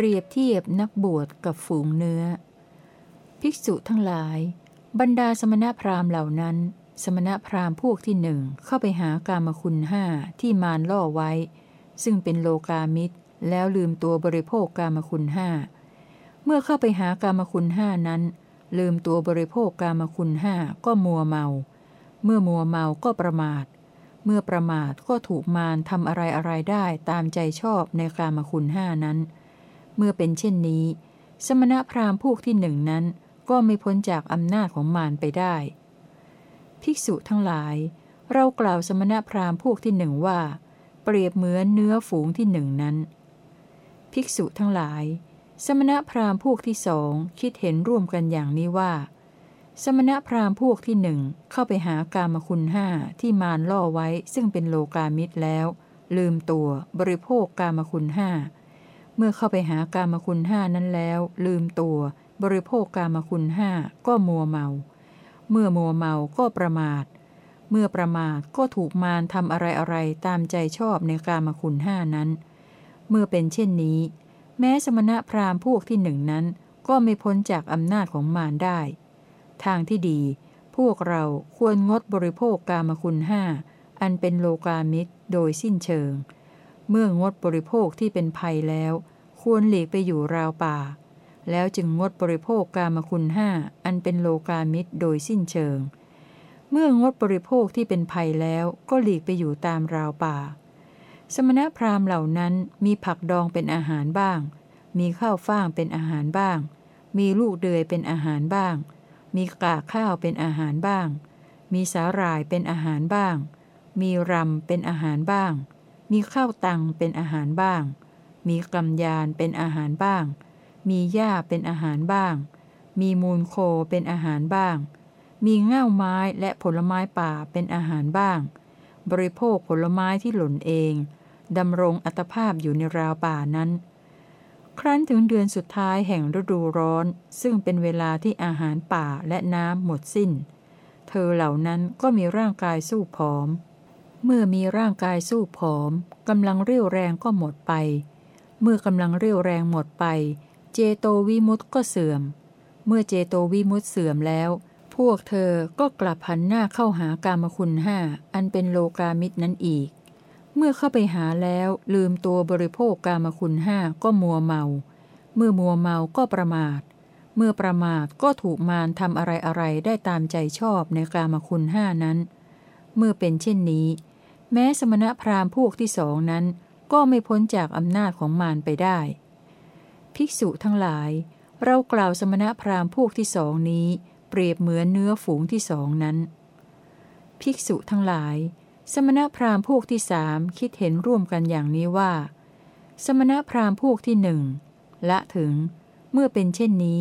เปรียบเทียบนักบวชกับฝูงเนื้อ ภิกษุทั้งหลาย บรรดาสมณพราหมณ์เหล่านั้น สมณพราหมณ์พวกที่หนึ่งเข้าไปหากามคุณห้าที่มารล่อไว้ ซึ่งเป็นโลกามิตร แล้วลืมตัวบริโภคกามคุณห้าเมื่อเข้าไปหากามคุณห้านั้น ลืมตัวบริโภคกามคุณห้าก็มัวเมา เมื่อมัวเมาก็ประมาท เมื่อประมาทก็ถูกมารทำอะไรอะไรได้ตามใจชอบในกามคุณห้านั้น เมื่อเป็นเช่นนี้ สมณพราหมณ์พวกที่หนึ่งนั้น ก็ไม่พ้นจากอำนาจของมารไปได้ ภิกษุทั้งหลาย เรากล่าวสมณพราหมณ์พวกที่หนึ่งว่า เปรียบเหมือนเนื้อฝูงที่หนึ่งนั้น ภิกษุทั้งหลาย สมณพราหมณ์พวกที่สองคิดเห็นร่วมกันอย่างนี้ว่า สมณพราหมณ์พวกที่หนึ่งเข้าไปหากามคุณห้าที่มารล่อไว้ซึ่งเป็นโลกามิตรแล้ว ลืมตัวบริโภคกามคุณห้า เมื่อเข้าไปหากามคุณห้านั้นแล้ว ลืมตัว บริโภคกามคุณห้าก็มัวเมา เมื่อมัวเมาก็ประมาท เมื่อประมาทก็ถูกมารทำอะไรอะไรตามใจชอบในกามคุณห้านั้น เมื่อเป็นเช่นนี้ แม้สมณะพราหมณ์พวกที่หนึ่งนั้น ก็ไม่พ้นจากอำนาจของมารได้ ทางที่ดี พวกเราควรงดบริโภคกามคุณห้าอันเป็นโลกามิตรโดยสิ้นเชิง เมื่องดบริโภคที่เป็นภัยแล้ว ควรหลีกไปอยู่ราวป่า แล้วจึงงดบริโภคกามคุณห้าอันเป็นโลกามิตรโดยสิ้นเชิง เมื่องดบริโภคที่เป็นภัยแล้วก็หลีกไปอยู่ตามราวป่า สมณพราหมณ์เหล่านั้นมีผักดองเป็นอาหารบ้าง มีข้าวฟ่างเป็นอาหารบ้าง มีลูกเดือยเป็นอาหารบ้าง มีกากข้าวเป็นอาหารบ้าง มีสาหร่ายเป็นอาหารบ้าง มีรำเป็นอาหารบ้าง มีข้าวตังเป็นอาหารบ้าง มีกำยานเป็นอาหารบ้าง มีหญ้าเป็นอาหารบ้าง มีมูลโคเป็นอาหารบ้าง มีเง่าไม้และผลไม้ป่าเป็นอาหารบ้าง บริโภคผลไม้ที่หล่นเองดำรงอัตภาพอยู่ในราวป่านั้น ครั้นถึงเดือนสุดท้ายแห่งฤดูร้อน ซึ่งเป็นเวลาที่อาหารป่าและน้ำหมดสิ้น เธอเหล่านั้นก็มีร่างกายสู้ผอม เมื่อมีร่างกายสู้ผอมกำลังเรี่ยวแรงก็หมดไป เมื่อกำลังเรี่ยวแรงหมดไป เจโตวิมุตต์ก็เสื่อม เมื่อเจโตวิมุตต์เสื่อมแล้ว พวกเธอก็กลับหันหน้าเข้าหากามคุณห้าอันเป็นโลกามิตรนั้นอีก เมื่อเข้าไปหาแล้วลืมตัวบริโภคกามคุณห้าก็มัวเมา เมื่อมัวเมาก็ประมาท เมื่อประมาทก็ถูกมารทำอะไรอะไรได้ตามใจชอบในกามคุณห้านั้น เมื่อเป็นเช่นนี้ แม้สมณพราหมณ์พวกที่สองนั้น ก็ไม่พ้นจากอำนาจของมารไปได้ ภิกษุทั้งหลาย เรากล่าวสมณพราหมณ์พวกที่สองนี้ เปรียบเหมือนเนื้อฝูงที่สองนั้น ภิกษุทั้งหลาย สมณพราหมณ์พวกที่สามคิดเห็นร่วมกันอย่างนี้ว่า สมณพราหมณ์พวกที่หนึ่งละถึง เมื่อเป็นเช่นนี้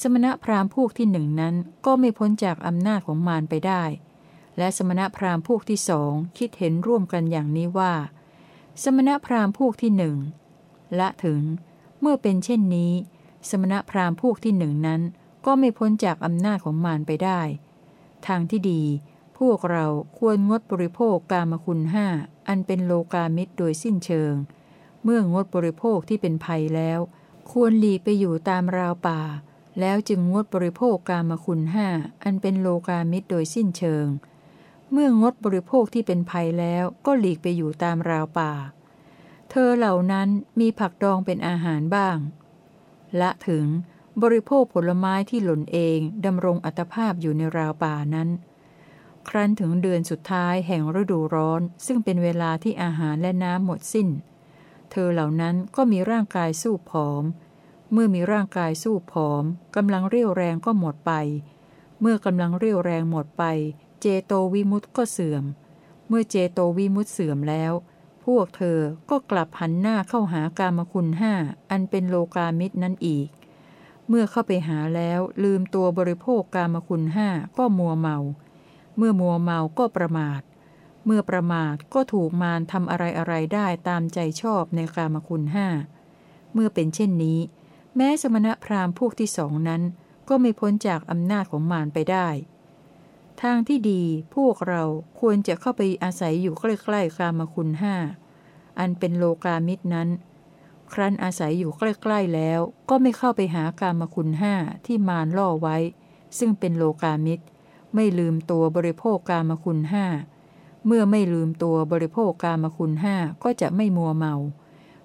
สมณพราหมณ์พวกที่หนึ่งนั้นก็ไม่พ้นจากอำนาจของมารไปได้ และสมณพราหมณ์พวกที่สองคิดเห็นร่วมกันอย่างนี้ว่า สมณพราหมณ์พวกที่หนึ่งละถึง เมื่อเป็นเช่นนี้ สมณพราหมณ์พวกที่หนึ่งนั้น ก็ไม่พ้นจากอำนาจของมารไปได้ ทางที่ดีพวกเราควรงดบริโภคกามคุณห้าอันเป็นโลกามิตรโดยสิ้นเชิง เมื่องดบริโภคที่เป็นภัยแล้ว ควรหลีไปอยู่ตามราวป่า แล้วจึงงดบริโภคกามคุณห้าอันเป็นโลกามิตรโดยสิ้นเชิง เมื่องดบริโภคที่เป็นภัยแล้วก็หลีกไปอยู่ตามราวป่า เธอเหล่านั้นมีผักดองเป็นอาหารบ้าง ละถึงบริโภคผลไม้ที่หล่นเองดำรงอัตภาพอยู่ในราวป่านั้น ครั้นถึงเดือนสุดท้ายแห่งฤดูร้อน ซึ่งเป็นเวลาที่อาหารและน้ำหมดสิ้น เธอเหล่านั้นก็มีร่างกายสู้ผอม เมื่อมีร่างกายสู้ผอมกำลังเรี่ยวแรงก็หมดไป เมื่อกำลังเรี่ยวแรงหมดไป เจโตวิมุตต์ก็เสื่อม เมื่อเจโตวิมุตต์เสื่อมแล้ว พวกเธอก็กลับหันหน้าเข้าหากามคุณห้าอันเป็นโลกามิตรนั้นอีก เมื่อเข้าไปหาแล้วลืมตัวบริโภคกามคุณห้าก็มัวเมา เมื่อมัวเมาก็ประมาท เมื่อประมาทก็ถูกมารทำอะไรอะไรได้ตามใจชอบในกามคุณห้าเมื่อเป็นเช่นนี้ แม้สมณพราหมณ์พวกที่สองนั้น ก็ไม่พ้นจากอำนาจของมารไปได้ ทางที่ดีพวกเราควรจะเข้าไปอาศัยอยู่ใกล้ๆกามคุณห้าอันเป็นโลกามิตรนั้นคครั้นอาศัยอยู่ใกล้ๆแล้วก็ไม่เข้าไปหากามคุณห้าที่มารล่อไว้ ซึ่งเป็นโลกามิตร ไม่ลืมตัวบริโภคกามคุณห้าเมื่อไม่ลืมตัวบริโภคกามคุณห้าก็จะไม่มัวเมา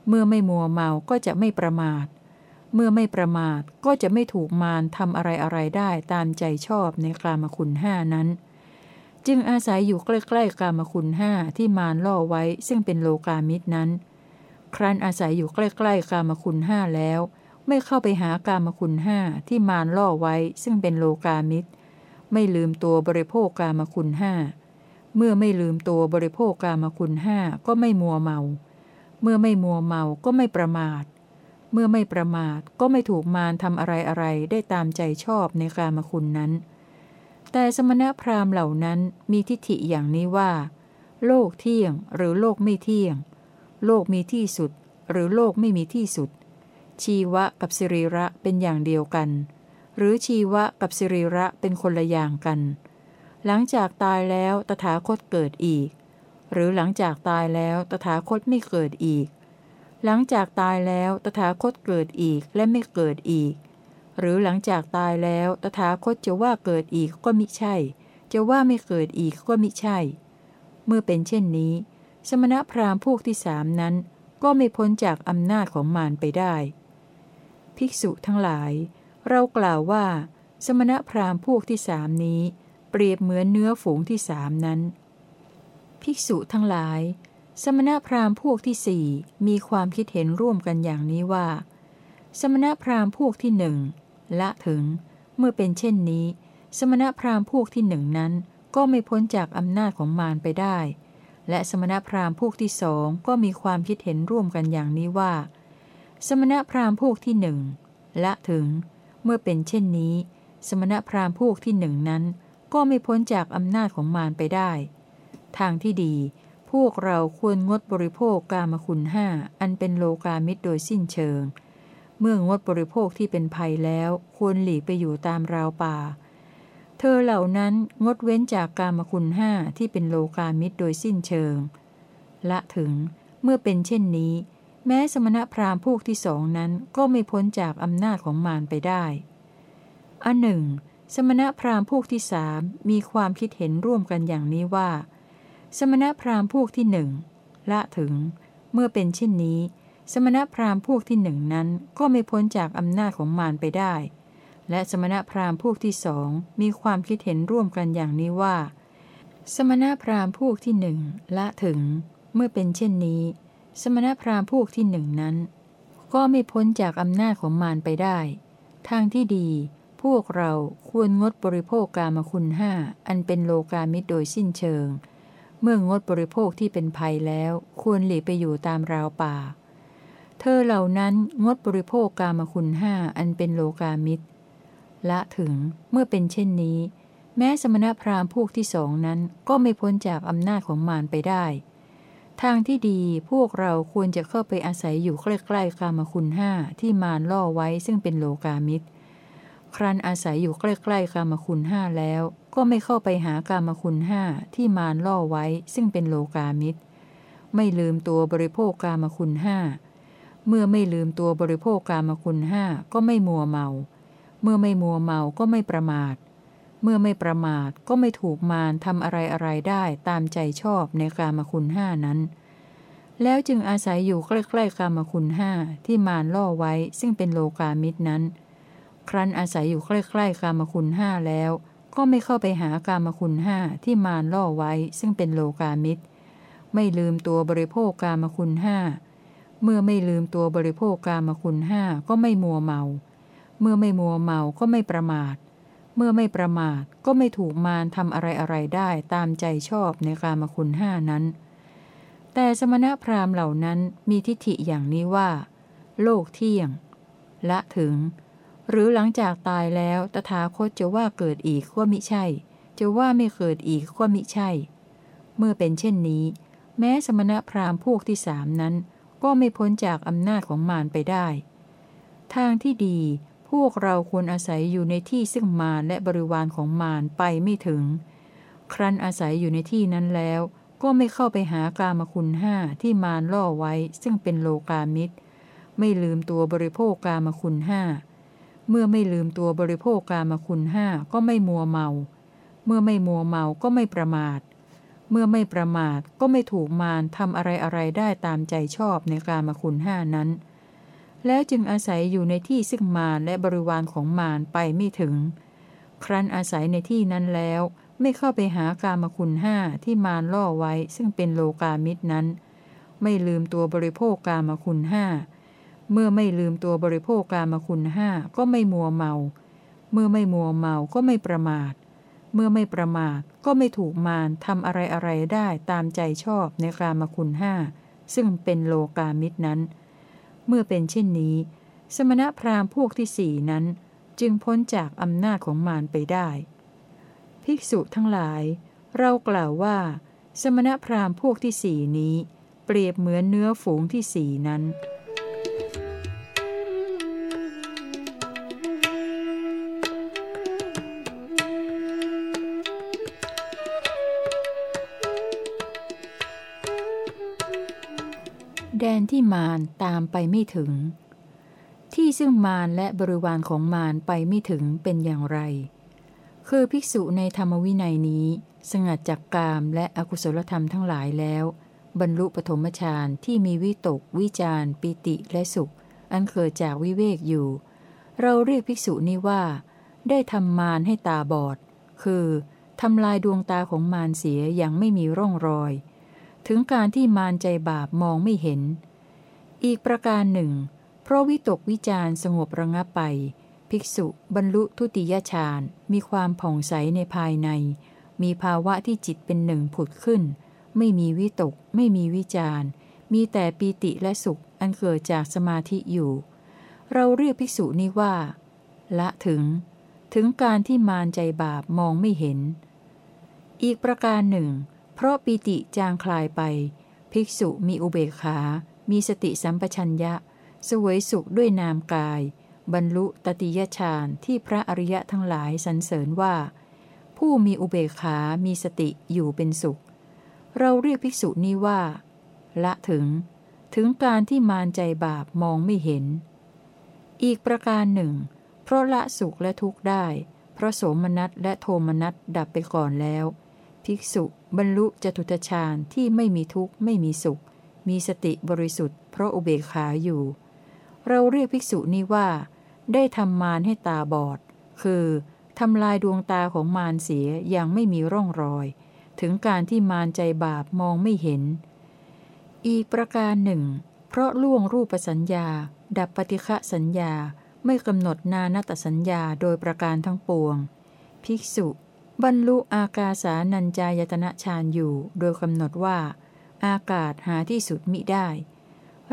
เมื่อไม่มัวเมาก็จะไม่ประมาท เมื่อไม่ประมาทก็จะไม่ถูกมารทำอะไรอะไรได้ตามใจชอบในกามคุณห้านั้น จึงอาศัยอยู่ใกล้ๆกามคุณห้าที่มารล่อไว้ซึ่งเป็นโลกามิตรนั้น ครั้นอาศัยอยู่ใกล้ๆกามคุณห้าแล้ว ไม่เข้าไปหากามคุณห้าที่มารล่อไว้ซึ่งเป็นโลกามิตร ไม่ลืมตัวบริโภคกามคุณห้าเมื่อไม่ลืมตัวบริโภคกามคุณห้าก็ไม่มัวเมา เมื่อไม่มัวเมาก็ไม่ประมาท เมื่อไม่ประมาทก็ไม่ถูกมารทำอะไรอะไรได้ตามใจชอบในกามคุณนั้น แต่สมณพราหมณ์เหล่านั้นมีทิฏฐิอย่างนี้ว่า โลกเที่ยงหรือโลกไม่เที่ยง โลกมีที่สุด หรือโลกไม่มีที่สุด ชีวะกับสิริระเป็นอย่างเดียวกัน หรือชีวะกับสิริระเป็นคนละอย่างกัน หลังจากตายแล้วตถาคตเกิดอีก หรือหลังจากตายแล้วตถาคตไม่เกิดอีก หลังจากตายแล้วตถาคตเกิดอีกและไม่เกิดอีก หรือหลังจากตายแล้วตถาคตจะว่าเกิดอีกก็มิใช่ จะว่าไม่เกิดอีกก็มิใช่ เมื่อเป็นเช่นนี้ สมณพราหมณ์พวกที่สามนั้น ก็ไม่พ้นจากอำนาจของมารไปได้ ภิกษุทั้งหลาย เรากล่าวว่า สมณพราหมณ์พวกที่สามนี้ เปรียบเหมือนเนื้อฝูงที่สามนั้น ภิกษุทั้งหลาย สมณพราหมณ์พวกที่สี่มีความคิดเห็นร่วมกันอย่างนี้ว่า สมณพราหมณ์พวกที่หนึ่งละถึง เมื่อเป็นเช่นนี้ สมณพราหมณ์พวกที่หนึ่งนั้น ก็ไม่พ้นจากอำนาจของมารไปได้ และสมณพราหมณ์พวกที่สองก็มีความคิดเห็นร่วมกันอย่างนี้ว่า สมณพราหมณ์พวกที่หนึ่งละถึง เมื่อเป็นเช่นนี้ สมณพราหมณ์พวกที่หนึ่งนั้น ก็ไม่พ้นจากอำนาจของมารไปได้ ทางที่ดี พวกเราควรงดบริโภคกามคุณห้าอันเป็นโลกามิตรโดยสิ้นเชิง เมื่องดบริโภคที่เป็นภัยแล้วควรหลีกไปอยู่ตามราวป่า เธอเหล่านั้นงดเว้นจากกามคุณห้าที่เป็นโลกามิตรโดยสิ้นเชิง ละถึงเมื่อเป็นเช่นนี้ แม้สมณพราหมณ์พวกที่สองนั้นก็ไม่พ้นจากอำนาจของมารไปได้อันหนึ่ง สมณพราหมณ์พวกที่สามมีความคิดเห็นร่วมกันอย่างนี้ว่า สมณพราหมณ์พวกที่หนึ่งละถึง เมื่อเป็นเช่นนี้ สมณพราหมณ์พวกที่หนึ่งนั้นก็ไม่พ้นจากอำนาจของมารไปได้ และสมณพราหมณ์พวกที่สองมีความคิดเห็นร่วมกันอย่างนี้ว่า สมณพราหมณ์พวกที่หนึ่งละถึง เมื่อเป็นเช่นนี้ สมณพราหมณ์พวกที่หนึ่งนั้น ก็ไม่พ้นจากอำนาจของมารไปได้ ทางที่ดีพวกเราควรงดบริโภคกามคุณห้าอันเป็นโลกามิตรโดยสิ้นเชิง เมื่องดบริโภคที่เป็นภัยแล้วควรหลีกไปอยู่ตามราวป่า เธอเหล่านั้นงดบริโภคกามคุณห้าอันเป็นโลกามิตร ละถึงเมื่อเป็นเช่นนี้ แม้สมณพราหมณ์พวกที่สองนั้นก็ไม่พ้นจากอำนาจของมารไปได้ ทางที่ดีพวกเราควรจะเข้าไปอาศัยอยู่ใกล้ๆกามคุณห้าที่มารล่อไว้ซึ่งเป็นโลกามิตร ครั้นอาศัยอยู่ใกล้ๆกามคุณห้าแล้ว ก็ไม่เข้าไปหากามคุณห้าที่มารล่อไว้ซึ่งเป็นโลกามิตร ไม่ลืมตัวบริโภคกามคุณห้าเมื่อไม่ลืมตัวบริโภคกามคุณห้าก็ไม่มัวเมา เมื่อไม่มัวเมาก็ไม่ประมาท เมื่อไม่ประมาทก็ไม่ถูกมารทำอะไรอะไรได้ตามใจชอบในกามคุณห้านั้น แล้วจึงอาศัยอยู่ใกล้ๆกามคุณห้าที่มารล่อไว้ซึ่งเป็นโลกามิตรนั้น ครั้นอาศัยอยู่ใกล้ๆกามคุณห้าแล้ว ก็ไม่เข้าไปหากามคุณห้าที่มารล่อไว้ซึ่งเป็นโลกามิตร ไม่ลืมตัวบริโภคกามคุณห้าเมื่อไม่ลืมตัวบริโภคกามคุณห้าก็ไม่มัวเมา เมื่อไม่มัวเมาก็ไม่ประมาท เมื่อไม่ประมาทก็ไม่ถูกมารทำอะไรอะไรได้ตามใจชอบในกามคุณห้านั้น แต่สมณพราหมณ์เหล่านั้นมีทิฏฐิอย่างนี้ว่า โลกเที่ยง ละถึง หรือหลังจากตายแล้วตถาคตจะว่าเกิดอีกก็มิใช่ จะว่าไม่เกิดอีกก็มิใช่ เมื่อเป็นเช่นนี้ แม้สมณพราหมณ์พวกที่สามนั้น ก็ไม่พ้นจากอำนาจของมารไปได้ ทางที่ดีพวกเราควรอาศัยอยู่ในที่ซึ่งมารและบริวารของมารไปไม่ถึง ครั้นอาศัยอยู่ในที่นั้นแล้ว ก็ไม่เข้าไปหากามคุณห้าที่มารล่อไว้ซึ่งเป็นโลกามิตร ไม่ลืมตัวบริโภคกามคุณห้า เมื่อไม่ลืมตัวบริโภคกามคุณห้าก็ไม่มัวเมา เมื่อไม่มัวเมาก็ไม่ประมาท เมื่อไม่ประมาทก็ไม่ถูกมารทำอะไรอะไรได้ตามใจชอบในกามคุณห้านั้น แล้วจึงอาศัยอยู่ในที่ซึ่งมารและบริวารของมารไปไม่ถึง ครั้นอาศัยในที่นั้นแล้วไม่เข้าไปหากามคุณห้าที่มารล่อไว้ซึ่งเป็นโลกามิตรนั้น ไม่ลืมตัวบริโภคกามคุณห้า เมื่อไม่ลืมตัวบริโภคกามคุณห้าก็ไม่มัวเมา เมื่อไม่มัวเมาก็ไม่ประมาท เมื่อไม่ประมาทก็ไม่ถูกมารทำอะไรอะไรได้ตามใจชอบในกามคุณห้าซึ่งเป็นโลกามิตรนั้น เมื่อเป็นเช่นนี้ สมณพราหมณ์พวกที่สี่นั้น จึงพ้นจากอำนาจของมารไปได้ ภิกษุทั้งหลาย เรากล่าวว่า สมณพราหมณ์พวกที่สี่นี้ เปรียบเหมือนเนื้อฝูงที่สี่นั้น ที่มารตามไปไม่ถึง ที่ซึ่งมารและบริวารของมารไปไม่ถึงเป็นอย่างไร คือภิกษุในธรรมวินัยนี้ สงัดจากกามและอกุศลธรรมทั้งหลายแล้ว บรรลุปฐมฌานที่มีวิตก วิจารปิติและสุข อันเกิดจากวิเวกอยู่ เราเรียกภิกษุนี้ว่า ได้ทำมารให้ตาบอด คือทำลายดวงตาของมารเสียอย่างไม่มีร่องรอย ถึงการที่มารใจบาปมองไม่เห็น อีกประการหนึ่ง เพราะวิตกวิจารสงบระงับไป ภิกษุบรรลุทุติยฌานมีความผ่องใสในภายใน มีภาวะที่จิตเป็นหนึ่งผุดขึ้น ไม่มีวิตก ไม่มีวิจารมีแต่ปีติและสุขอันเกิดจากสมาธิอยู่ เราเรียกภิกษุนี้ว่า ละถึง ถึงการที่มารใจบาปมองไม่เห็น อีกประการหนึ่ง เพราะปิติจางคลายไป ภิกษุมีอุเบกขา มีสติสัมปชัญญะ สวยสุขด้วยนามกาย บรรลุตติยฌานที่พระอริยะทั้งหลายสรรเสริญว่า ผู้มีอุเบกขา มีสติอยู่เป็นสุข เราเรียกภิกษุนี้ว่า ละถึง ถึงการที่มารใจบาปมองไม่เห็น อีกประการหนึ่ง เพราะละสุขและทุกข์ได้ เพราะโสมนัสและโทมนัสดับไปก่อนแล้ว ภิกษุบรรลุจตุตฌานที่ไม่มีทุกข์ไม่มีสุข มีสติบริสุทธิ์ เพราะอุเบกขาอยู่ เราเรียกภิกษุนี้ว่า ได้ทำมารให้ตาบอด คือทำลายดวงตาของมารเสียอย่างไม่มีร่องรอย ถึงการที่มารใจบาปมองไม่เห็น อีกประการหนึ่ง เพราะล่วงรูปสัญญา ดับปฏิฆะสัญญาไม่กำหนดนานัตสัญญาโดยประการทั้งปวง ภิกษุ บรรลุอากาสานัญจายตนะฌานอยู่ โดยกำหนดว่า อากาศหาที่สุดมิได้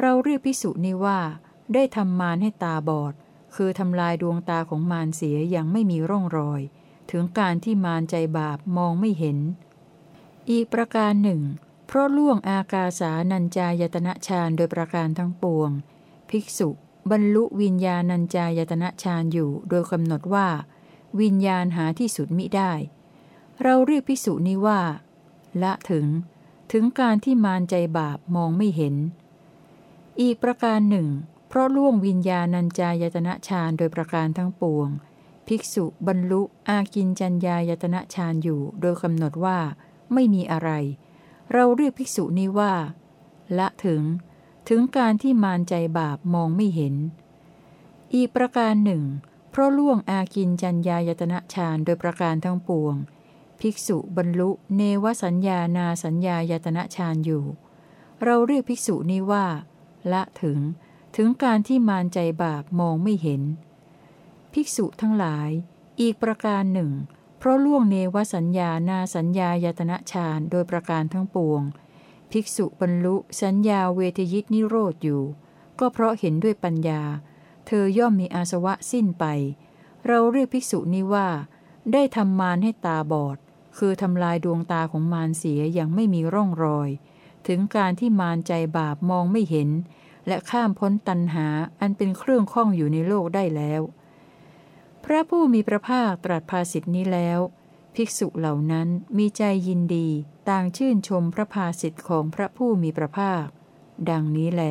เราเรียกพิสุนี้ว่า ได้ทำมารให้ตาบอด คือทำลายดวงตาของมารเสียอย่างไม่มีร่องรอย ถึงการที่มารใจบาปมองไม่เห็น อีกประการหนึ่ง เพราะล่วงอากาสานัญจายตนะฌานโดยประการทั้งปวง ภิกษุบรรลุวิญญาณัญจายตนะฌานอยู่ โดยกำหนดว่า วิญญาณหาที่สุดมิได้ เราเรียกภิกษุนี้ว่า ละถึง ถึงการที่มารใจบาปมองไม่เห็น อีกประการหนึ่ง เพราะล่วงวิญญาณัญจายตนะฌานโดยประการทั้งปวง ภิกษุบรรลุอากินจัญญายตนะฌานอยู่ โดยกำหนดว่า ไม่มีอะไร เราเรียกภิกษุนี้ว่า ละถึง ถึงการที่มารใจบาปมองไม่เห็น อีกประการหนึ่ง เพราะล่วงอากินจัญญายตนะฌานโดยประการทั้งปวง ภิกษุบรรลุเนวสัญญานาสัญญายตนะฌานอยู่ เราเรียกภิกษุนี้ว่า ละถึง ถึงการที่มารใจบาปมองไม่เห็น ภิกษุทั้งหลาย อีกประการหนึ่ง เพราะล่วงเนวสัญญานาสัญญายตนะฌานโดยประการทั้งปวง ภิกษุบรรลุสัญญาเวทยิตนิโรธอยู่ ก็เพราะเห็นด้วยปัญญา เธอย่อมมีอาสวะสิ้นไป เราเรียกภิกษุนี้ว่า ได้ทำมารให้ตาบอด คือทำลายดวงตาของมารเสียอย่างไม่มีร่องรอย ถึงการที่มารใจบาปมองไม่เห็น และข้ามพ้นตันหาอันเป็นเครื่องข้องอยู่ในโลกได้แล้ว พระผู้มีพระภาคตรัสภาสิทธินี้แล้ว ภิกษุเหล่านั้นมีใจยินดีต่างชื่นชมพระภาสิทธิของพระผู้มีพระภาค ดังนี้แล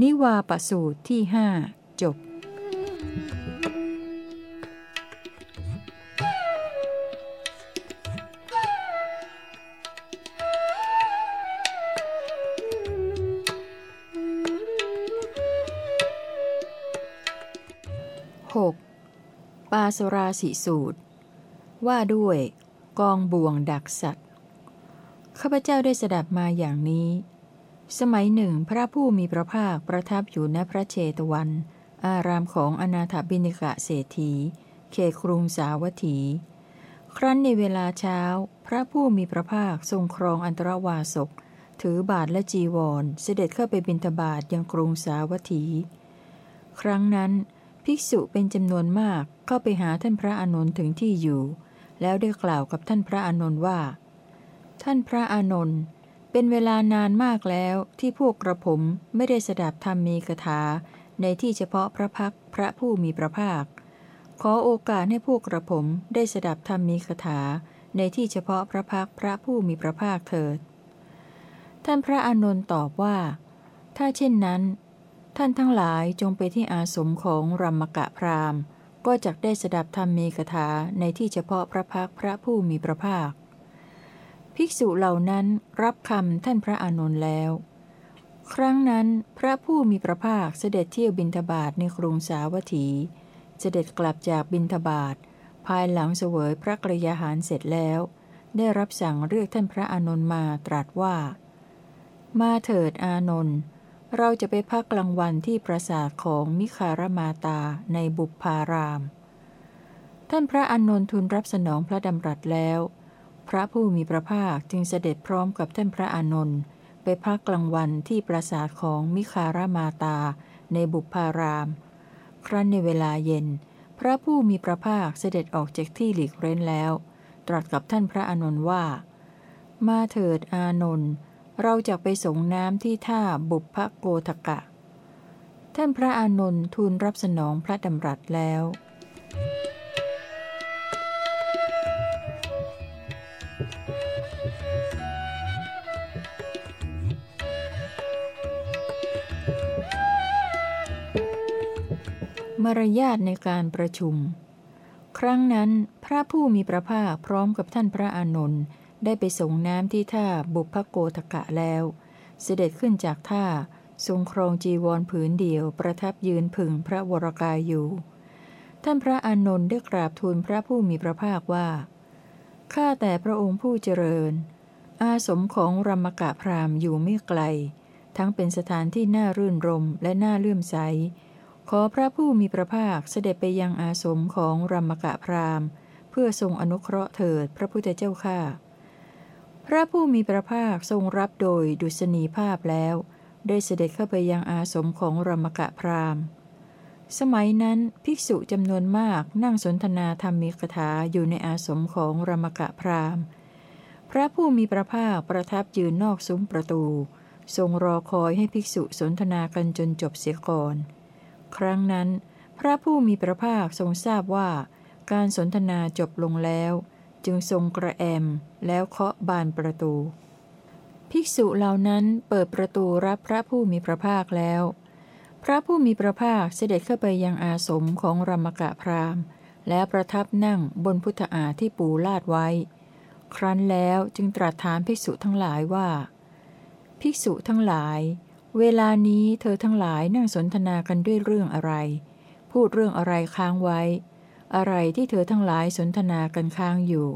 นิวาปสูตรที่หจบ 6. ป สราสิสูตร ว่าด้วย กองบ่วงดักสัตว์ ข้าพเจ้าได้สดับมาอย่างนี้ สมัยหนึ่งพระผู้มีพระภาคประทับอยู่ณพระเชตวัน อารามของอนาถบิณิกะเศรษฐี เขตกรุงสาวัตถี ครั้นในเวลาเช้า พระผู้มีพระภาคทรงครองอันตรวาสกถือบาทและจีวร เสด็จเข้าไปบิณฑบาตยังกรุงสาวัตถี ครั้งนั้น ภิกษุเป็นจำนวนมากเข้าไปหาท่านพระอานนท์ถึงที่อยู่ แล้วได้กล่าวกับท่านพระอานนท์ว่า ท่านพระอานนท์เป็นเวลานานมากแล้วที่พวกกระผมไม่ได้สดับธรรมมีกถาในที่เฉพาะพระพักพระผู้มีพระภาค ขอโอกาสให้พวกกระผมได้สดับธรรมมีคาถาในที่เฉพาะพระพักพระผู้มีพระภาคเถิด ท่านพระอานนท์ตอบว่า ถ้าเช่นนั้น ท่านทั้งหลายจงไปที่อาสมของรัมกะพราหมณ์ ก็จักได้สดับธรรมมีคาถาในที่เฉพาะพระพักพระผู้มีพระภาค ภิกษุเหล่านั้นรับคำท่านพระอานนท์แล้ว ครั้งนั้นพระผู้มีพระภาคเสด็จเที่ยวบินทบาทในกรุงสาวัตถี เสด็จกลับจากบินทบาทภายหลังเสวยพระกรยาหารเสร็จแล้ว ได้รับสั่งเรียกท่านพระอานนท์มาตรัสว่า มาเถิดอานนท์ เราจะไปพักกลางวันที่ปราสาทของมิคารมาตาในบุพพาราม ท่านพระอานนท์ทูลรับสนองพระดำรัสแล้ว พระผู้มีพระภาคจึงเสด็จพร้อมกับท่านพระอานนท์ไปพักกลางวันที่ปราสาทของมิคารมาตาในบุพพาราม ครั้นในเวลาเย็น พระผู้มีพระภาคเสด็จออกจากที่หลีกเร้นแล้ว ตรัสกับท่านพระอานนท์ว่า มาเถิดอานนท์ เราจะไปส่งน้ำที่ท่าบุพโกทกะ ท่านพระอานนท์ทูลรับสนองพระดำรัสแล้ว มารยาทในการประชุม ครั้งนั้นพระผู้มีพระภาคพร้อมกับท่านพระอานนท์ ได้ไปส่งน้ำที่ท่าบุพโกทกะแล้ว เสด็จขึ้นจากท่าทรงครองจีวรผืนเดียวประทับยืนผึ่งพระวรกายอยู่ ท่านพระอานนท์ได้กราบทูลพระผู้มีพระภาคว่า ข้าแต่พระองค์ผู้เจริญ อาสมของรัมกะพรามอยู่ไม่ไกล ทั้งเป็นสถานที่น่ารื่นรมและน่าเลื่อมใส ขอพระผู้มีพระภาคเสด็จไปยังอาสมของรัมมกะพรามเพื่อทรงอนุเคราะห์เถิดพระพุทธเจ้าข้า พระผู้มีพระภาคทรงรับโดยดุษณีภาพแล้ว ได้เสด็จเข้าไปยังอาสมของรมกะพราหม์สมัยนั้นภิกษุจำนวนมากนั่งสนทนาธรรมีกถาอยู่ในอาสมของรมกะพราหม์พระผู้มีพระภาคประทับยืนนอกซุ้มประตู ทรงรอคอยให้ภิกษุสนทนากันจนจบเสียก่อน ครั้งนั้น พระผู้มีพระภาคทรงทราบว่า การสนทนาจบลงแล้ว จึงทรงกระแอมแล้วเคาะบานประตู ภิกษุเหล่านั้นเปิดประตูรับพระผู้มีพระภาคแล้ว พระผู้มีพระภาคเสด็จเข้าไปยังอาสมของรัมกะพราหมณ์และประทับนั่งบนพุทธาที่ปูลาดไว้ ครั้นแล้วจึงตรัสถามภิกษุทั้งหลายว่า ภิกษุทั้งหลาย เวลานี้เธอทั้งหลายนั่งสนทนากันด้วยเรื่องอะไร พูดเรื่องอะไรค้างไว้ อะไรที่เธอทั้งหลายสนทนากันค้างอยู่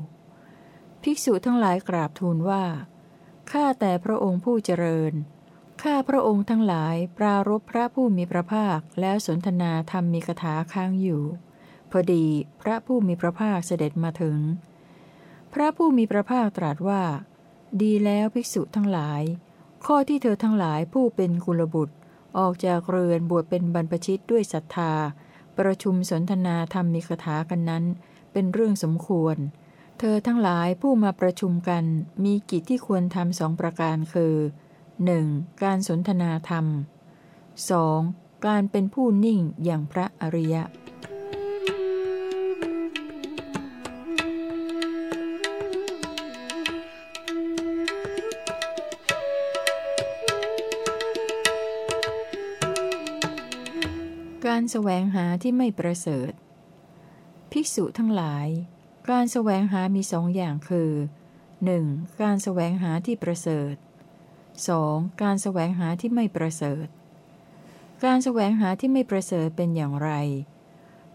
ภิกษุทั้งหลายกราบทูลว่า ข้าแต่พระองค์ผู้เจริญ ข้าพระองค์ทั้งหลายปรารบพระผู้มีพระภาคแล้วสนทนาธรรมมีคาถาค้างอยู่ พอดีพระผู้มีพระภาคเสด็จมาถึง พระผู้มีพระภาคตรัสว่า ดีแล้วภิกษุทั้งหลาย ข้อที่เธอทั้งหลายผู้เป็นกุลบุตร ออกจากเรือนบวชเป็นบรรพชิตด้วยศรัทธา ประชุมสนทนาธรรมมีคาถากันนั้น เป็นเรื่องสมควร เธอทั้งหลายผู้มาประชุมกันมีกิจที่ควรทำสองประการคือ 1. การสนทนาธรรม 2. การเป็นผู้นิ่งอย่างพระอริยะ การแสวงหาที่ไม่ประเสริฐ ภิกษุทั้งหลาย การแสวงหามีสองอย่างคือ 1. การแสวงหาที่ประเสริฐ 2. การแสวงหาที่ไม่ประเสริฐ การแสวงหาที่ไม่ประเสริฐเป็นอย่างไร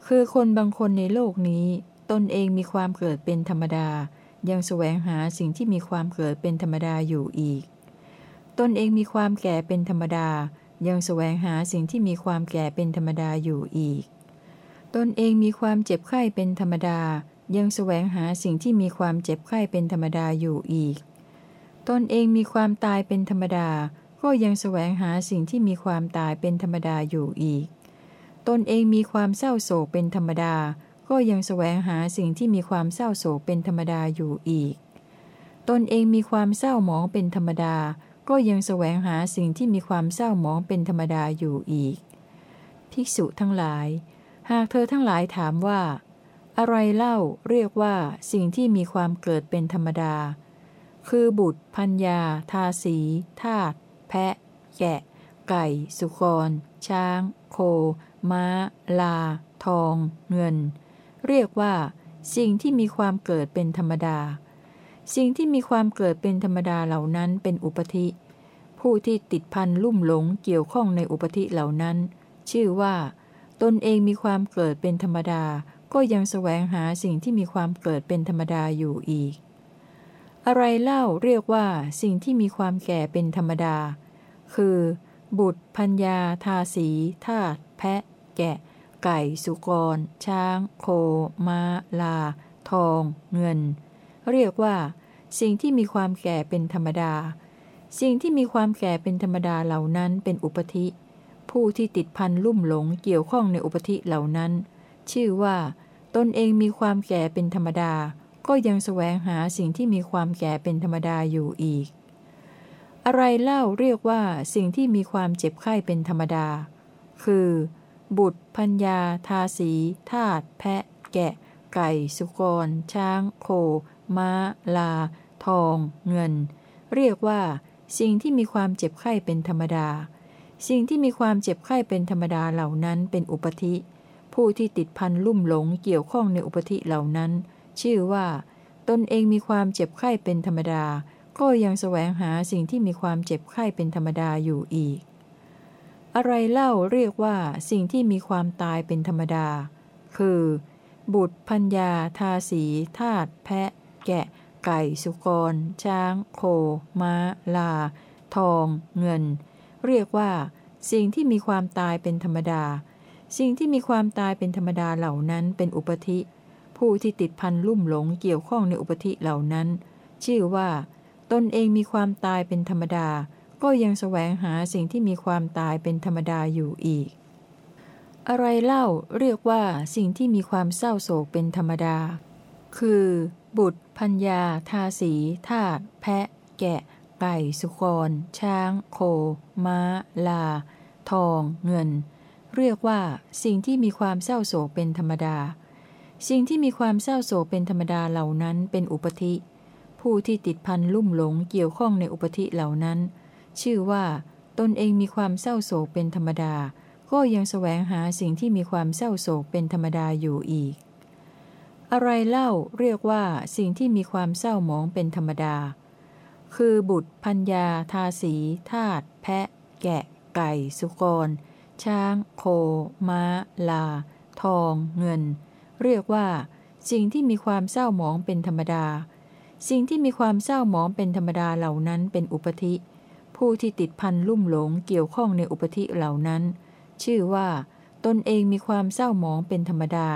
คือคนบางคนในโลกนี้ ตนเองมีความเกิดเป็นธรรมดา ยังแสวงหาสิ่งที่มีความเกิดเป็นธรรมดาอยู่อีก ตนเองมีความแก่เป็นธรรมดา ยังแสวงหาสิ่งที่มีความแก่เป็นธรรมดาอยู่อีก ตนเองมีความเจ็บไข้เป็นธรรมดา ยังแสวงหาสิ่งที่มีความเจ็บไข้เป็นธรรมดาอยู่อีก ตนเองมีความตายเป็นธรรมดา ก็ยังแสวงหาสิ่งที่มีความตายเป็นธรรมดาอยู่อีก ตนเองมีความเศร้าโศกเป็นธรรมดา ก็ยังแสวงหาสิ่งที่มีความเศร้าโศกเป็นธรรมดาอยู่อีก ตนเองมีความเศร้าหมองเป็นธรรมดา ก็ยังแสวงหาสิ่งที่มีความเศร้าหมองเป็นธรรมดาอยู่อีก ภิกษุทั้งหลาย หากเธอทั้งหลายถามว่า อะไรเล่าเรียกว่าสิ่งที่มีความเกิดเป็นธรรมดา คือบุตร พัญญา ทาสี ทาตแพะ แกะ ไก่ สุกร ช้าง โค ม้า ลา ทอง เงิน เรียกว่า สิ่งที่มีความเกิดเป็นธรรมดา สิ่งที่มีความเกิดเป็นธรรมดาเหล่านั้นเป็นอุปธิ ผู้ที่ติดพันลุ่มหลงเกี่ยวข้องในอุปธิเหล่านั้น ชื่อว่า ตนเองมีความเกิดเป็นธรรมดา ก็ยังแสวงหาสิ่งที่มีความเกิดเป็นธรรมดาอยู่อีก อะไรเล่าเรียกว่าสิ่งที่มีความแก่เป็นธรรมดา คือ บุตรพัญญา ทาสีทาตแพะ แกะ ไก่ สุกร ช้าง โค ม้า ลา ทอง เงิน เรียกว่า สิ่งที่มีความแก่เป็นธรรมดา สิ่งที่มีความแก่เป็นธรรมดาเหล่านั้นเป็นอุปธิ ผู้ที่ติดพันลุ่มหลงเกี่ยวข้องในอุปธิเหล่านั้น ชื่อว่า ตนเองมีความแก่เป็นธรรมดา ก็ยังแสวงหาสิ่งที่มีความแก่เป็นธรรมดาอยู่อีก อะไรเล่าเรียกว่าสิ่งที่มีความเจ็บไข้เป็นธรรมดา คือ บุตร พัญญา ทาสี ทาตแพะ แกะ ไก่ สุกร ช้าง โค ม้า ลา ทอง เงิน เรียกว่า สิ่งที่มีความเจ็บไข้เป็นธรรมดา สิ่งที่มีความเจ็บไข้เป็นธรรมดาเหล่านั้นเป็นอุปธิ ผู้ที่ติดพันลุ่มหลงเกี่ยวข้องในอุปธิเหล่านั้น ชื่อว่า ตนเองมีความเจ็บไข้เป็นธรรมดา ก็ยังแสวงหาสิ่งที่มีความเจ็บไข้เป็นธรรมดาอยู่อีก อะไรเล่าเรียกว่า สิ่งที่มีความตายเป็นธรรมดา คือบุตรพัญญา ทาสี ทาตแพะ แกะ ไก่สุกร ช้าง โค ม้า ลา ทอง เงิน เรียกว่า สิ่งที่มีความตายเป็นธรรมดา สิ่งที่มีความตายเป็นธรรมดาเหล่านั้นเป็นอุปธิ ผู้ที่ติดพันลุ่มหลงเกี่ยวข้องในอุปธิเหล่านั้น ชื่อว่า ตนเองมีความตายเป็นธรรมดา ก็ยังแสวงหาสิ่งที่มีความตายเป็นธรรมดาอยู่อีกอะไรเล่าเรียกว่าสิ่งที่มีความเศร้าโศกเป็นธรรมดา คือ บุตร พัญญา ทาสีทาตแพะ แกะ ไก่ สุกร ช้าง โค ม้า ลา ทอง เงิน เรียกว่า สิ่งที่มีความเศร้าโศกเป็นธรรมดา สิ่งที่มีความเศร้าโศกเป็นธรรมดาเหล่านั้นเป็นอุปธิ ผู้ที่ติดพันลุ่มหลงเกี่ยวข้องในอุปธิเหล่านั้น ชื่อว่า ตนเองมีความเศร้าโศกเป็นธรรมดา ก็ยังแสวงหาสิ่งที่มีความเศร้าโศกเป็นธรรมดาอยู่อีก อะไรเล่าเรียกว่าสิ่งที่มีความเศร้าหมองเป็นธรรมดา คือบุตรพัญญา ทาสีทาตแพะ แกะ ไก่ สุกร ช้าง โค ม้า ลา ทอง เงิน เรียกว่า สิ่งที่มีความเศร้าหมองเป็นธรรมดา สิ่งที่มีความเศร้าหมองเป็นธรรมดาเหล่านั้นเป็นอุปธิ ผู้ที่ติดพันลุ่มหลงเกี่ยวข้องในอุปธิเหล่านั้น ชื่อว่า ตนเองมีความเศร้าหมองเป็นธรรมดา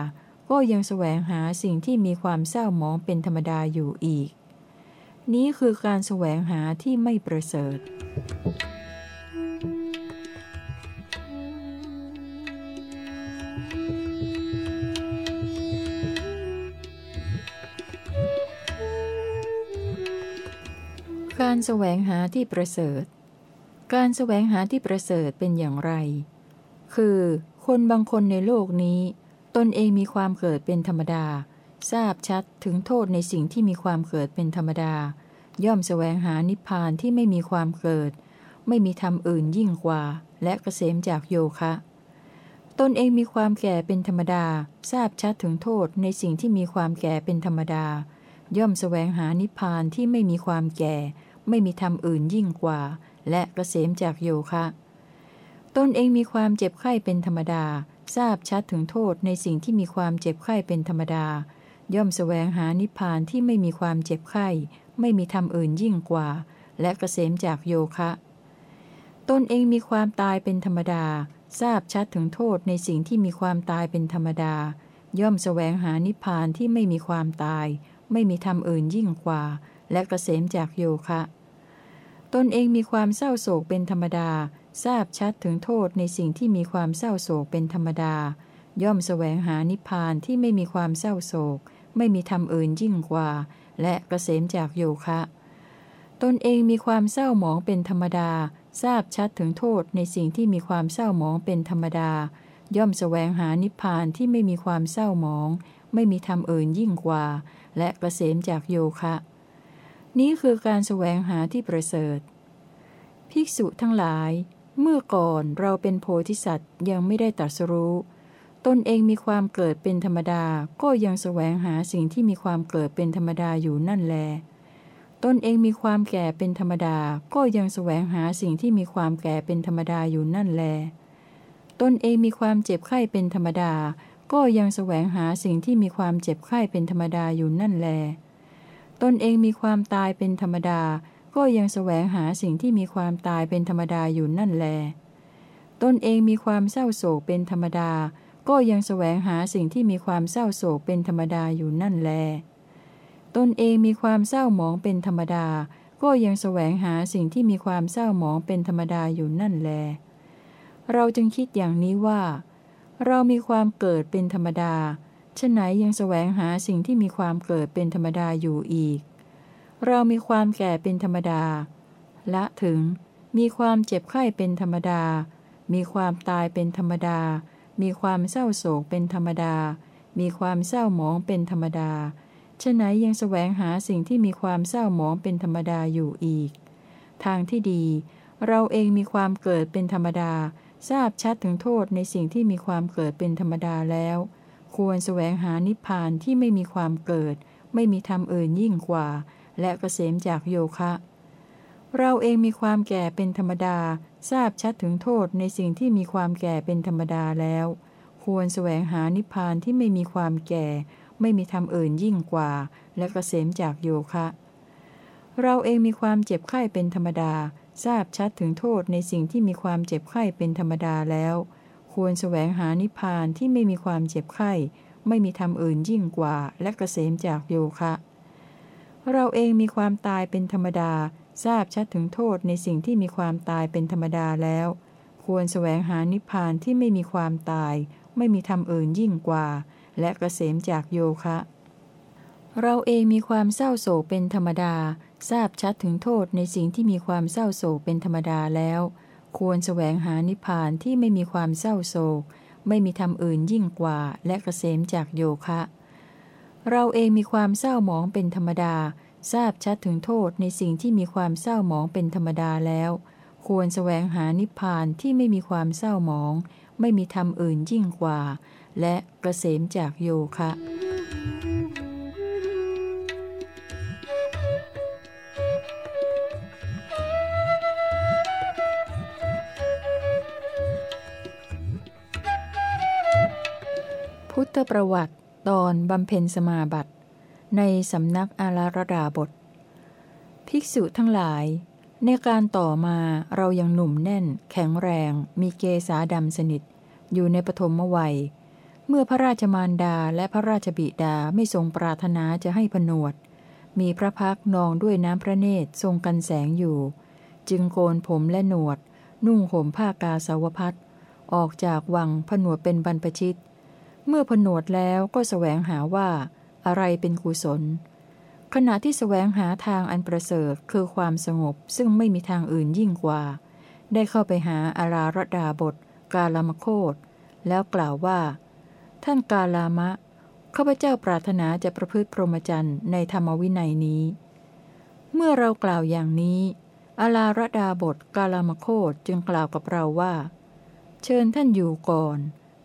ก็ยังแสวงหาสิ่งที่มีความเศร้าหมองเป็นธรรมดาอยู่อีก นี้คือการแสวงหาที่ไม่ประเสริฐ การแสวงหาที่ประเสริฐ การแสวงหาที่ประเสริฐเป็นอย่างไร คือ คนบางคนในโลกนี้ ตนเองมีความเกิดเป็นธรรมดา ทราบชัดถึงโทษในสิ่งที่มีความเกิดเป็นธรรมดา ย่อมแสวงหานิพพานที่ไม่มีความเกิด ไม่มีธรรมอื่นยิ่งกว่า และเกษมจากโยคะ ตนเองมีความแก่เป็นธรรมดา ทราบชัดถึงโทษในสิ่งที่มีความแก่เป็นธรรมดา ย่อมแสวงหานิพพานที่ไม่มีความแก่ ไม่มีธรรมอื่นยิ่งกว่า และกะเกษมจากโยคะ ตนเองมีความเจ็บไข้เป็นธรรมดา ทราบชัดถึงโทษในสิ่งที่มีความเจ็บไข้เป็นธรรมดา ย่อมแสวงหานิพพานที่ไม่มีความเจ็บไข้ ไม่มีธรรมอื่นยิ่งกว่า และกะเกษมจากโยคะ ตนเองมีความตายเป็นธรรมดา ทราบชัดถึงโทษในสิ่งที่มีความตายเป็นธรรมดา ย่อมแสวงหานิพพานที่ไม่มีความตาย ไม่มีธรรมอื่นยิ่งกว่า และกเกษมจากโยคะ ตนเองมีความเศร้าโศกเป็นธรรมดา ทราบชัดถึงโทษในสิ่งที่มีความเศร้าโศกเป็นธรรมดา ย่อมแสวงหานิพพานที่ไม่มีความเศร้าโศก ไม่มีธรรมอื่นยิ่งกว่า และกเกษมจากโยคะ ตนเองมีความเศร้าหมองเป็นธรรมดา ทราบชัดถึงโทษในสิ่งที่มีความเศร้าหมองเป็นธรรมดา ย่อมแสวงหานิพพานที่ไม่มีความเศร้าหมอง ไม่มีธรรมอื่นยิ่งกว่า และกะเสมจากโยคะ นี้คือการแสวงหาที่ประเสริฐ ภิกษุทั้งหลาย เมื่อก่อนเราเป็นโพธิสัตว์ยังไม่ได้ตรัสรู้ ตนเองมีความเกิดเป็นธรรมดาก็ยังแสวงหาสิ่งที่มีความเกิดเป็นธรรมดาอยู่นั่นแล ตนเองมีความแก่เป็นธรรมดาก็ยังแสวงหาสิ่งที่มีความแก่เป็นธรรมดาอยู่นั่นแล ตนเองมีความเจ็บไข้เป็นธรรมดา ก็ยังแสวงหาสิ่งที่มีความเจ็บไข้เป็นธรรมดาอยู่นั่นแล ตนเองมีความตายเป็นธรรมดา ก็ยังแสวงหาสิ่งที่มีความตายเป็นธรรมดาอยู่นั่นแล ตนเองมีความเศร้าโศกเป็นธรรมดา ก็ยังแสวงหาสิ่งที่มีความเศร้าโศกเป็นธรรมดาอยู่นั่นแล ตนเองมีความเศร้าหมองเป็นธรรมดา ก็ยังแสวงหาสิ่งที่มีความเศร้าหมองเป็นธรรมดาอยู่นั่นแล เราจึงคิดอย่างนี้ว่า เรามีความเกิดเป็นธรรมดาฉะไหนยังแสวงหาสิ่งที่มีความเกิดเป็นธรรมดาอยู่อีก เรามีความแก่เป็นธรรมดา ละถึง มีความเจ็บไข้เป็นธรรมดา มีความตายเป็นธรรมดา มีความเศร้าโศกเป็นธรรมดา มีความเศร้าหมองเป็นธรรมดาฉะไหนยังแสวงหาสิ่งที่มีความเศร้าหมองเป็นธรรมดาอยู่อีก ทางที่ดี เราเองมีความเกิดเป็นธรรมดา ทราบชัดถึงโทษในสิ่งที่มีความเกิดเป็นธรรมดาแล้ว ควรแสวงหานิพพานที่ไม่มีความเกิด ไม่มีธรรมอื่นยิ่งกว่า และกะเกษมจากโยคะ เราเองมีความแก่เป็นธรรมดา ทราบชัดถึงโทษในสิ่งที่มีความแก่เป็นธรรมดาแล้ว ควรแสวงหานิพพานที่ไม่มีความแก่ ไม่มีธรรมอื่นยิ่งกว่า และกะเกษมจากโยคะ เราเองมีความเจ็บไข้เป็นธรรมดา ทราบชัดถึงโทษในสิ่งที่มีความเจ็บไข้เป็นธรรมดาแล้ว ควรแสวงหานิพพานที่ไม่มีความเจ็บไข้ไม่มีธรรมอื่นยิ่งกว่า และกะเกษมจากโยคะ เราเองมีความตายเป็นธรรมดา ทราบชัดถึงโทษในสิ่งที่มีความตายเป็นธรรมดาแล้ว ควรแสวงหานิพพานที่ไม่มีความตาย ไม่มีธรรมอื่นยิ่งกว่า และกะเกษมจากโยคะ เราเองมีความเศร้าโศกเป็นธรรมดา ทราบชัดถึงโทษในสิ่งที่มีความเศร้าโศกเป็นธรรมดาแล้ว ควรแสวงหานิพพานที่ไม่มีความเศร้าโศก ไม่มีธรรมอื่นยิ่งกว่า และกะเกษมจากโยคะ เราเองมีความเศร้าหมองเป็นธรรมดา ทราบชัดถึงโทษในสิ่งที่มีความเศร้าหมองเป็นธรรมดาแล้ว ควรแสวงหานิพพานที่ไม่มีความเศร้าหมอง ไม่มีธรรมอื่นยิ่งกว่า และกะเสมจากโยคะพุทธประวัติ ตอนบำเพ็ญสมาบัติ ในสำนักอาราระดาบท ภิกษุทั้งหลาย ในการต่อมาเรายังหนุ่มแน่น แข็งแรง มีเกษาดำสนิท อยู่ในปฐมวัย เมื่อพระราชมารดาและพระราชบิดาไม่ทรงปรารถนาจะให้ผนวด มีพระพักนองด้วยน้ำพระเนตรทรงกันแสงอยู่ จึงโกนผมและหนวด นุ่งห่มผ้ากาสาวพัดออกจากวังผนวดเป็นบรรพชิต เมื่อผนวดแล้วก็สแสวงหาว่า อะไรเป็นกุศล ขณะที่สแสวงหาทางอันประเสริฐคือความสงบซึ่งไม่มีทางอื่นยิ่งกว่า ได้เข้าไปหาอาราระดาบท กาลามโคตแล้วกล่าวว่า ท่านกาลามะข้าพเจ้าปรารถนาจะประพฤติพรหมจรรย์ในธรรมวินัยนี้ เมื่อเรากล่าวอย่างนี้อาลาระดาบทกาลามโคตจึงกล่าวกับเราว่า เชิญท่านอยู่ก่อน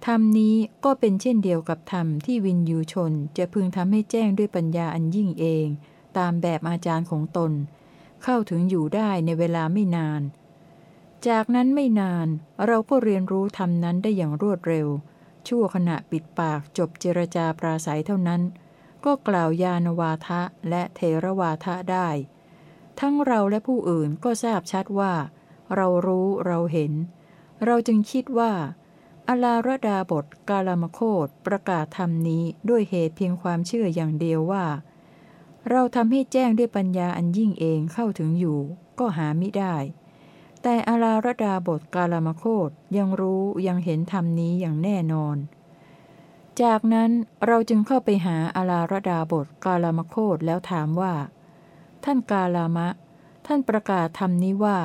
ธรรมนี้ก็เป็นเช่นเดียวกับธรรมที่วินยูชนจะพึงทำให้แจ้งด้วยปัญญาอันยิ่งเอง ตามแบบอาจารย์ของตน เข้าถึงอยู่ได้ในเวลาไม่นาน จากนั้นไม่นานเราก็เรียนรู้ธรรมนั้นได้อย่างรวดเร็ว ชั่วขณะปิดปากจบเจรจาปราศัยเท่านั้น ก็กล่าวยานวาทะและเทรวาทะได้ ทั้งเราและผู้อื่นก็ทราบชัดว่า เรารู้เราเห็น เราจึงคิดว่า อลาระดาบทกาลามโคตประกาศธรรมนี้ด้วยเหตุเพียงความเชื่ออย่างเดียวว่า เราทำให้แจ้งด้วยปัญญาอันยิ่งเองเข้าถึงอยู่ ก็หาไม่ได้ แต่อลาระดาบทกาลามโคตยังรู้ยังเห็นธรรมนี้อย่างแน่นอน จากนั้นเราจึงเข้าไปหาอลาระดาบทกาลามโคตแล้วถามว่า ท่านกาลามะ ท่านประกาศธรรมนี้ว่า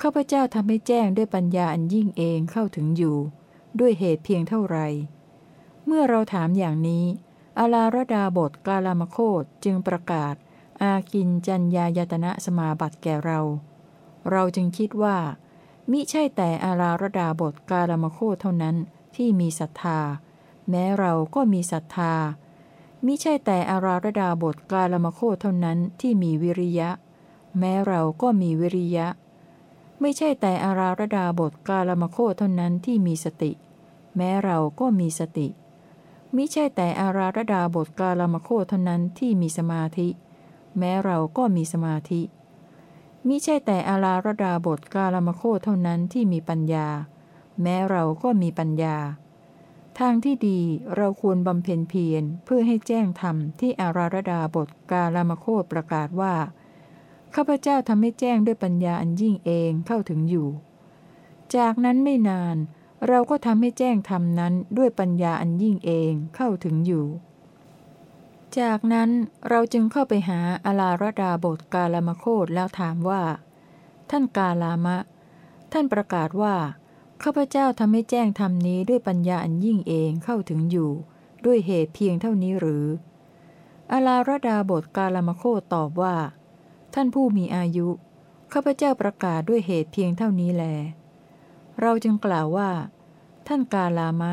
ข้าพเจ้าทำให้แจ้งด้วยปัญญาอันยิ่งเองเข้าถึงอยู่ ด้วยเหตุเพียงเท่าไร เมื่อเราถามอย่างนี้อาลาระดาบทกาลามโคตจึงประกาศ อากินจัญญายตนะสมาบัติแก่เรา เราจึงคิดว่า มิใช่แต่อาลาระดาบทกาลามโคตเท่านั้นที่มีศรัทธา แม้เราก็มีศรัทธา มิใช่แต่อาราระดาบทกาลามโคตเท่านั้นที่มีวิริยะ แม้เราก็มีวิริยะ ไม่ใช่แต่อาราระดาบทกาลามโคเท่านั้นที่มีสติ แม้เราก็มีสติ มิใช่แต่อาราระดาบทกาลมโคเท่านั้นที่มีสมาธิ แม้เราก็มีสมาธิ มิใช่แต่อาราระดาบทกาลมโคเท่านั้นที่มีปัญญา แม้เราก็มีปัญญา ทางที่ดีเราควรบำเพ็ญเพียรเพื่อให้แจ้งธรรมที่อาราระดาบทกาลมโคประกาศว่า ข้าพเจ้าทำให้แจ้งด้วยปัญญาอันยิ่งเองเข้าถึงอยู่ จากนั้นไม่นานเราก็ทำให้แจ้งธรรมนั้นด้วยปัญญาอันยิ่งเองเข้าถึงอยู่ จากนั้นเราจึงเข้าไปหาอาลาระดาบทกาลามโคตแล้วถามว่า ท่านกาลามะ ท่านประกาศว่าข้าพเจ้าทำให้แจ้งธรรมนี้ด้วยปัญญาอันยิ่งเองเข้าถึงอยู่ ด้วยเหตุเพียงเท่านี้หรืออาลาระดาบทกาลามโคตตอบว่า ท่านผู้มีอายุ ข้าพเจ้าประกาศด้วยเหตุเพียงเท่านี้แล เราจึงกล่าวว่า ท่านกาลามะ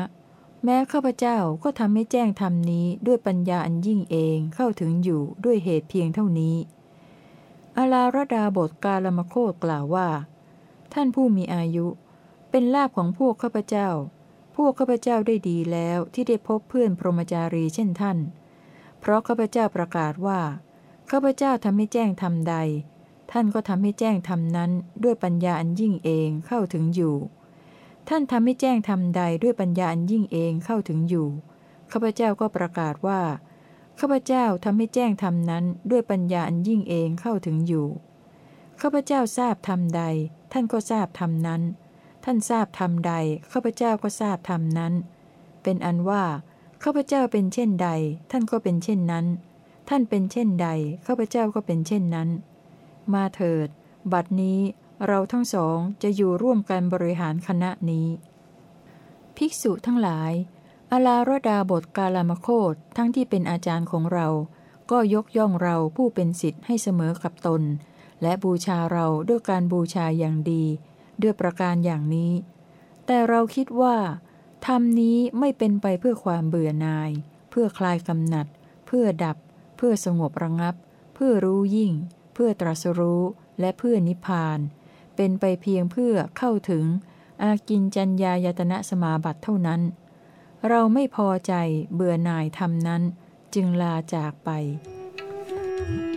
แม้ข้าพเจ้าก็ทำให้แจ้งธรรมนี้ด้วยปัญญาอันยิ่งเองเข้าถึงอยู่ด้วยเหตุเพียงเท่านี้ อาลาระดาบทกาลามโคตกล่าวว่า ท่านผู้มีอายุ เป็นลาภของพวกข้าพเจ้า พวกข้าพเจ้าได้ดีแล้วที่ได้พบเพื่อนพรหมจารีเช่นท่าน เพราะข้าพเจ้าประกาศว่า ข้าพเจ้าทำให้แจ้งธรรมใด ท่านก็ทำให้แจ้งธรรมนั้นด้วยปัญญาอันยิ่งเองเข้าถึงอยู่ ท่านทำให้แจ้งทำใดด้วยปัญญาอันยิ่งเองเข้าถึงอยู่ ข้าพเจ้าก็ประกาศว่า ข้าพเจ้าทำให้แจ้งทำนั้นด้วยปัญญาอันยิ่งเองเข้าถึงอยู่ ข้าพเจ้าทราบทำใด ท่านก็ทราบทำนั้น ท่านทราบทำใด ข้าพเจ้าก็ทราบทำนั้น เป็นอันว่า ข้าพเจ้าเป็นเช่นใด ท่านก็เป็นเช่นนั้น ท่านเป็นเช่นใดข้าพเจ้าก็เป็นเช่นนั้น มาเถิด บัดนี้เราทั้งสองจะอยู่ร่วมกันบริหารคณะนี้ ภิกษุทั้งหลายอาลารดาบทกาลามโคตทั้งที่เป็นอาจารย์ของเรา ก็ยกย่องเราผู้เป็นสิทธิ์ให้เสมอกับตน และบูชาเราด้วยการบูชาอย่างดี ด้วยประการอย่างนี้ แต่เราคิดว่าธรรมนี้ไม่เป็นไปเพื่อความเบื่อหน่าย เพื่อคลายกำหนัด เพื่อดับเพื่อสงบระงับ เพื่อรู้ยิ่ง เพื่อตรัสรู้และเพื่อนิพพาน เป็นไปเพียงเพื่อเข้าถึง อากินจัญญายตนะสมาบัติเท่านั้น เราไม่พอใจเบื่อหน่ายทำนั้น จึงลาจากไป Thank you.